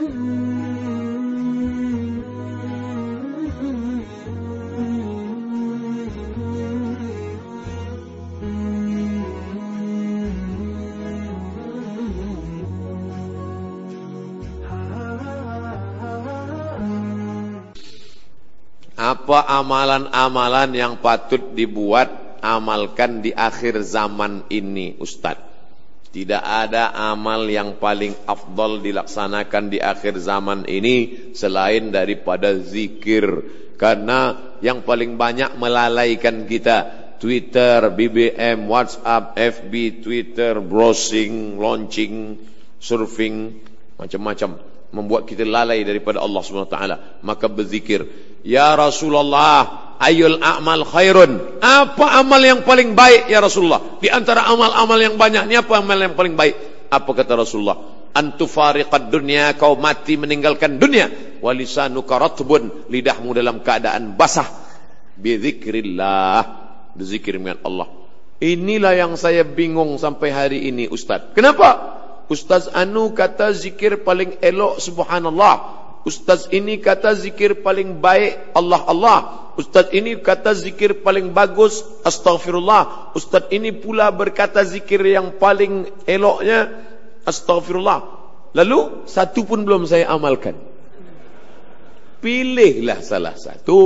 Apa amalan-amalan yang patut dibuat amalkan di akhir zaman ini Ustaz? Tidak ada amal yang paling afdal dilaksanakan di akhir zaman ini selain daripada zikir. Karena yang paling banyak melalaikan kita Twitter, BBM, WhatsApp, FB, Twitter, browsing, launching, surfing, macam-macam membuat kita lalai daripada Allah SWT. Maka berzikir, Ya Rasulullah, ayul a'mal khairun. Apa amal yang paling baik ya Rasulullah? Di antara amal-amal yang banyak ni apa amal yang paling baik? Apa kata Rasulullah? Antufariqad dunya kau mati meninggalkan dunia. Walisanuka ratbun lidahmu dalam keadaan basah. Bizikrillah. Berzikir dengan Allah. Inilah yang saya bingung sampai hari ini Ustaz. Kenapa? Ustaz Anu kata zikir paling elok subhanallah. Ustaz ini kata zikir paling baik Allah Allah. Ustaz ini kata zikir paling bagus Astaghfirullah. Ustaz ini pula berkata zikir yang paling eloknya Astaghfirullah. Lalu satu pun belum saya amalkan. Pilihlah salah satu.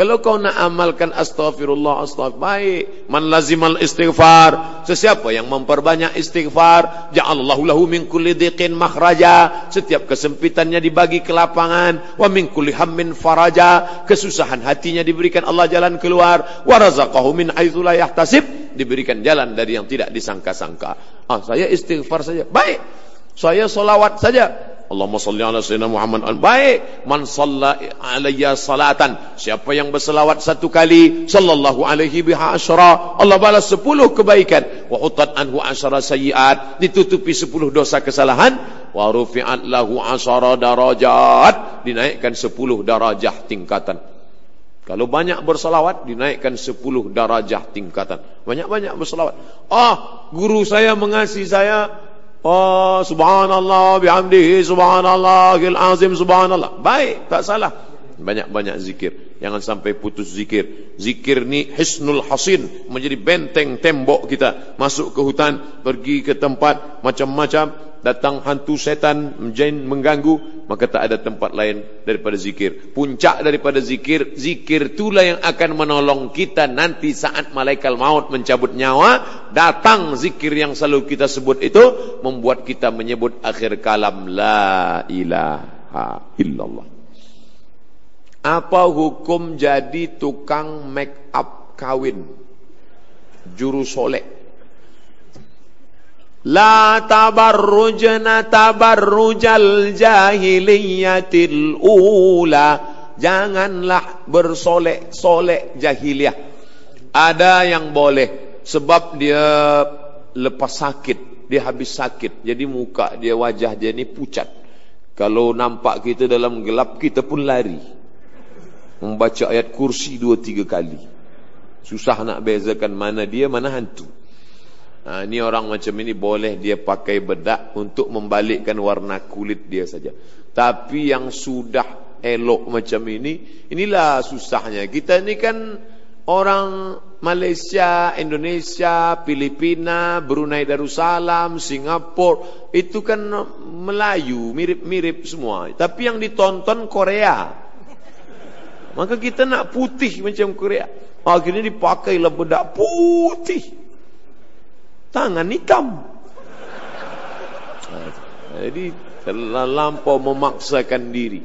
Kalau kau nak amalkan astaghfirullah, astaghfirullah, baik. Man lazimal istighfar. Sesiapa yang memperbanyak istighfar, ja'alallahu lahu min kulli dhiqin makhraja. Setiap kesempitannya dibagi ke lapangan. Wa min kulli hammin faraja. Kesusahan hatinya diberikan Allah jalan keluar. Wa razaqahu min haitsu la yahtasib. Diberikan jalan dari yang tidak disangka-sangka. Ah, saya istighfar saja. Baik. Saya solawat saja. Allahumma salli ala sayyidina Muhammad. Baik. Man salla alayya salatan. Siapa yang berselawat satu kali sallallahu alaihi biha asyara Allah balas sepuluh kebaikan. Wa utat anhu asyara sayiat ditutupi sepuluh dosa kesalahan. Wa rufi'at lahu asyara darajat. Dinaikkan sepuluh darajah tingkatan. Kalau banyak berselawat dinaikkan sepuluh darajah tingkatan. Banyak-banyak berselawat. Ah guru saya mengasihi saya Oh subhanallah bihamdihi subhanallahil azim subhanallah. Baik, tak salah. Banyak-banyak zikir. Jangan sampai putus zikir. Zikir ni hisnul hasin. Menjadi benteng tembok kita. Masuk ke hutan. Pergi ke tempat macam-macam datang hantu setan menjin mengganggu maka tak ada tempat lain daripada zikir. Puncak daripada zikir zikir itulah yang akan menolong kita nanti saat malaikat maut mencabut nyawa. Datang zikir yang selalu kita sebut itu membuat kita menyebut akhir kalam la ilaha illallah. Apa hukum jadi tukang make up kawin? Juru solek La tabarrujna tabarrujal jahiliyatil ula Janganlah bersolek-solek jahiliyah Ada yang boleh Sebab dia lepas sakit Dia habis sakit. Jadi muka dia wajah dia ni pucat. Kalau nampak kita dalam gelap Kita pun lari. Membaca ayat kursi dua tiga kali. Susah nak bezakan mana dia mana hantu Ha, ini orang macam ini boleh dia pakai bedak untuk membalikkan warna kulit dia saja. Tapi yang sudah elok macam ini, inilah susahnya. Kita ini kan orang Malaysia, Indonesia, Filipina, Brunei Darussalam, Singapura, itu kan Melayu, mirip-mirip semua. Tapi yang ditonton Korea. Maka kita nak putih macam Korea. Akhirnya dipakailah bedak putih tangan hitam. Jadi terlampau memaksakan diri.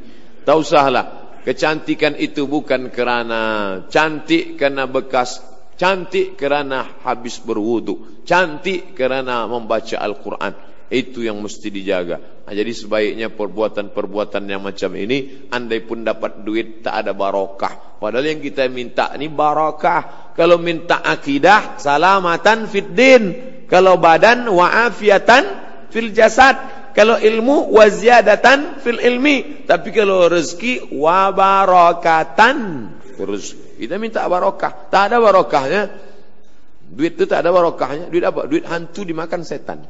Tak usahlah. Kecantikan itu bukan kerana cantik kerana bekas. Cantik kerana habis berwudu. Cantik kerana membaca Al-Quran. Itu yang mesti dijaga. Jadi sebaiknya perbuatan-perbuatan yang macam ini. Andai pun dapat duit tak ada barokah. Padahal yang kita minta ni barokah. Kalau minta akidah, salamatan fit din kalau badan wa afiatan fil jasad. Kalau ilmu wa ziyadatan fil ilmi. Tapi kalau rezeki wa barakatan kita minta barokah. Tak ada barokahnya. Duit itu tak ada barokahnya. Duit apa? Duit hantu dimakan setan.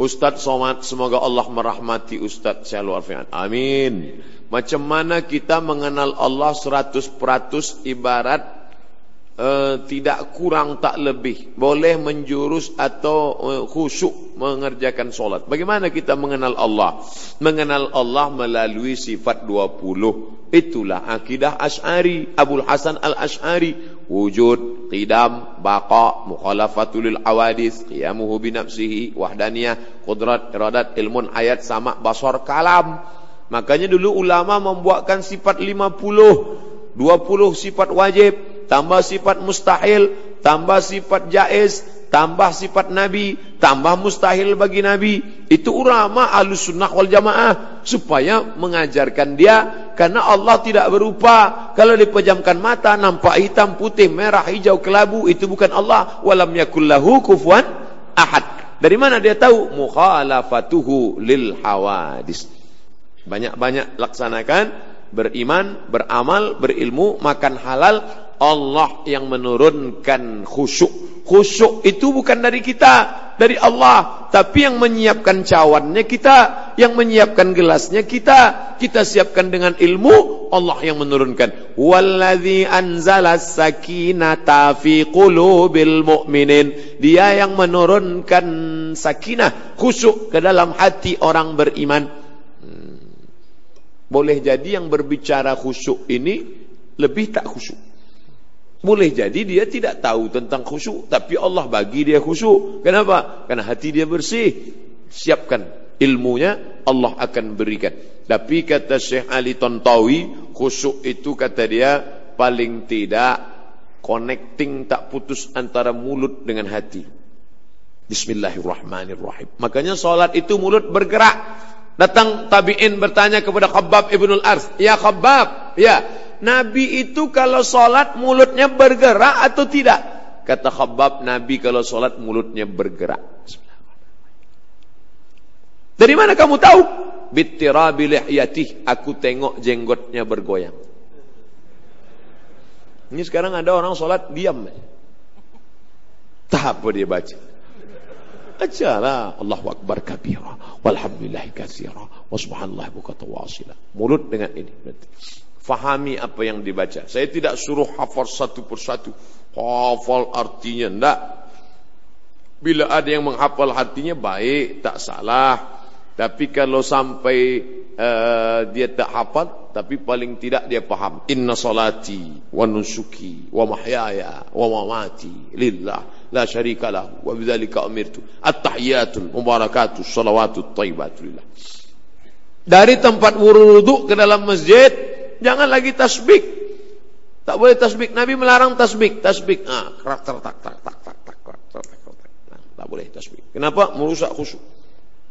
Ustaz Somad, semoga Allah merahmati Ustaz Syahlu Alfian. Amin. Macam mana kita mengenal Allah 100% ibarat uh, tidak kurang tak lebih. Boleh menjurus atau uh, khusyuk mengerjakan solat. Bagaimana kita mengenal Allah? Mengenal Allah melalui sifat 20. Itulah akidah Ash'ari. Abul Hasan Al-Ash'ari wujud, qidam, baqa, mukhalafatul awadis, qiyamuhu binafsihi, wahdaniyah, qudrat, iradat, ilmun, ayat, sama, basar, kalam. Makanya dulu ulama membuatkan sifat 50, 20 sifat wajib, tambah sifat mustahil, tambah sifat jaiz, tambah sifat Nabi, tambah mustahil bagi Nabi. Itu ulama alus sunnah wal jamaah. Supaya mengajarkan dia. Karena Allah tidak berupa. Kalau dipejamkan mata, nampak hitam, putih, merah, hijau, kelabu. Itu bukan Allah. Walam yakullahu kufuan ahad. Dari mana dia tahu? Mukhalafatuhu lil hawadis. Banyak-banyak laksanakan. Beriman, beramal, berilmu, makan halal. Allah yang menurunkan khusyuk khusyuk itu bukan dari kita, dari Allah. Tapi yang menyiapkan cawannya kita, yang menyiapkan gelasnya kita. Kita siapkan dengan ilmu, Allah yang menurunkan. Walladhi anzala sakinata fi qulubil mu'minin. Dia yang menurunkan sakinah, khusyuk ke dalam hati orang beriman. Hmm. Boleh jadi yang berbicara khusyuk ini lebih tak khusyuk. Boleh jadi dia tidak tahu tentang khusyuk. Tapi Allah bagi dia khusyuk. Kenapa? Karena hati dia bersih. Siapkan ilmunya, Allah akan berikan. Tapi kata Syekh Ali Tontawi, khusyuk itu kata dia, paling tidak connecting tak putus antara mulut dengan hati. Bismillahirrahmanirrahim. Makanya solat itu mulut bergerak. Datang tabi'in bertanya kepada Khabbab ibn al-Ars. Ya Khabbab, ya. Nabi itu kalau solat mulutnya bergerak atau tidak? Kata Khabbab, Nabi kalau solat mulutnya bergerak. Dari mana kamu tahu? Bittirabi lihyatih, aku tengok jenggotnya bergoyang. Ini sekarang ada orang solat diam. Tak apa dia baca. Ajalah Allahu Akbar kabira walhamdulillahi katsira wa subhanallah bukata wasila. Mulut dengan ini berarti fahami apa yang dibaca. Saya tidak suruh hafal satu persatu. Hafal artinya. Tidak. Bila ada yang menghafal artinya baik, tak salah. Tapi kalau sampai uh, dia tak hafal, tapi paling tidak dia faham. Inna salati wa nusuki wa mahyaya wa mamati lillah la syarika lahu wa bidzalika umirtu. At-tahiyatul mubarakatus salawatut thayyibatul lillah. Dari tempat wudu ke dalam masjid jangan lagi tasbih. Tak boleh tasbih. Nabi melarang tasbih. Tasbih. Ah, tak tak tak tak tak tak tak tak tak tak tak boleh tasbih. Kenapa? Merusak khusyuk.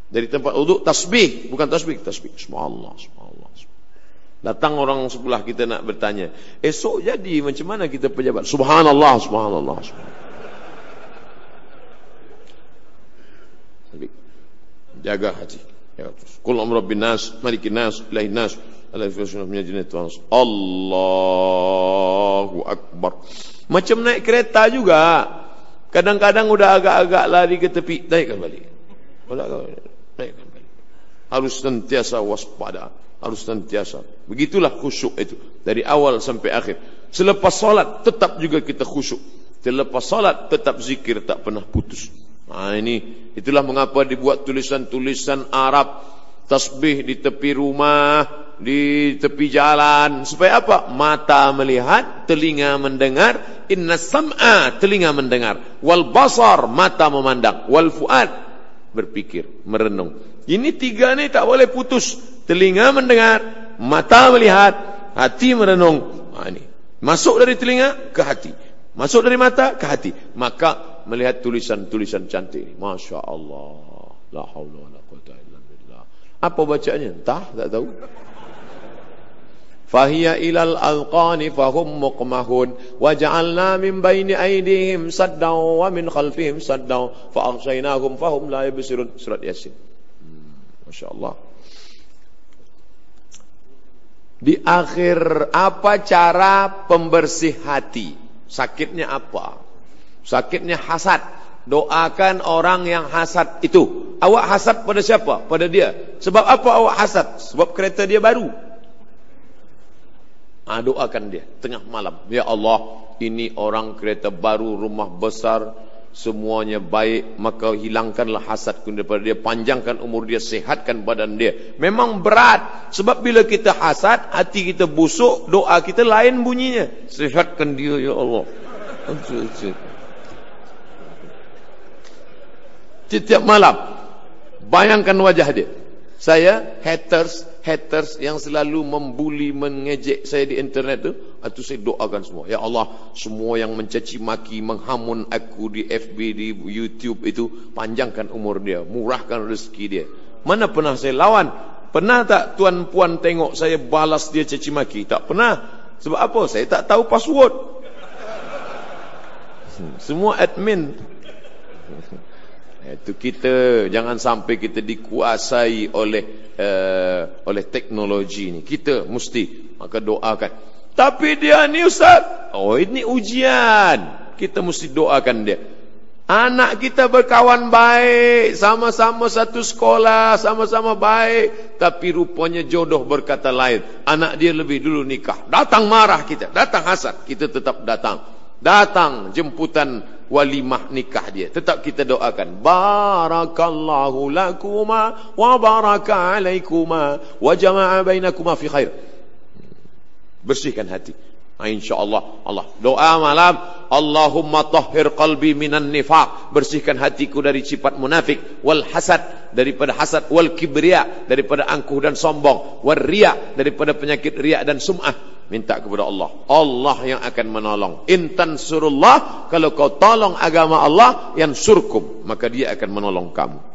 Dari tempat wudu tasbih, bukan tasbih, tasbih. Subhanallah, subhanallah. Datang orang sebelah kita nak bertanya, esok jadi macam mana kita pejabat? Subhanallah, subhanallah, subhanallah. Jaga hati. Ya, Kul amra bin nas, malikin nas, ilahin nas, Allahu Akbar. Macam naik kereta juga. Kadang-kadang udah agak-agak lari ke tepi, naikkan balik. Naikkan balik. Harus sentiasa waspada. Harus sentiasa. Begitulah khusyuk itu. Dari awal sampai akhir. Selepas solat, tetap juga kita khusyuk. Selepas solat, tetap zikir tak pernah putus. Nah ini, itulah mengapa dibuat tulisan-tulisan Arab. Tasbih di tepi rumah, di tepi jalan. Supaya apa? Mata melihat telinga mendengar. Inna sam'a telinga mendengar. Wal basar mata memandang. Wal fuad berpikir merenung. Ini tiga ni tak boleh putus. Telinga mendengar mata melihat hati merenung. Ha, ini masuk dari telinga ke hati. Masuk dari mata ke hati. Maka melihat tulisan-tulisan cantik Masya Allah. La haula wa la quwata illa billah. Apa bacanya entah tak tahu fahiya ilal alqani fahum muqmahun Waja'alna min baini aidihim saddan wa min khalfihim saddan fa fahum la yubsirun surat yasin hmm, masyaallah di akhir apa cara pembersih hati? Sakitnya apa? Sakitnya hasad. Doakan orang yang hasad itu. Awak hasad pada siapa? Pada dia. Sebab apa awak hasad? Sebab kereta dia baru. Ha, doakan dia tengah malam. Ya Allah, ini orang kereta baru, rumah besar, semuanya baik, maka hilangkanlah hasad daripada dia, panjangkan umur dia, sehatkan badan dia. Memang berat. Sebab bila kita hasad, hati kita busuk, doa kita lain bunyinya. Sehatkan dia, Ya Allah. Setiap malam, bayangkan wajah dia. Saya haters haters yang selalu membuli mengejek saya di internet tu itu saya doakan semua. Ya Allah semua yang mencaci maki menghamun aku di FB di YouTube itu panjangkan umur dia murahkan rezeki dia. Mana pernah saya lawan? Pernah tak tuan puan tengok saya balas dia caci maki? Tak pernah. Sebab apa? Saya tak tahu password. Hmm, semua admin itu kita jangan sampai kita dikuasai oleh uh, oleh teknologi ni. Kita mesti maka doakan. Tapi dia ni ustaz, oh ini ujian. Kita mesti doakan dia. Anak kita berkawan baik, sama-sama satu sekolah, sama-sama baik, tapi rupanya jodoh berkata lain. Anak dia lebih dulu nikah. Datang marah kita, datang hasad, kita tetap datang. Datang jemputan walimah nikah dia. Tetap kita doakan. Barakallahu lakuma wa baraka alaikuma wa jama'a bainakuma fi khair. Bersihkan hati. Ha, InsyaAllah. Allah. Doa malam. Allahumma tahhir qalbi minan nifaq. Bersihkan hatiku dari sifat munafik. Wal hasad. Daripada hasad. Wal kibriya. Daripada angkuh dan sombong. Wal riya. Daripada penyakit riya dan sum'ah minta kepada Allah. Allah yang akan menolong. Intan surullah, kalau kau tolong agama Allah, yang surkum, maka dia akan menolong kamu.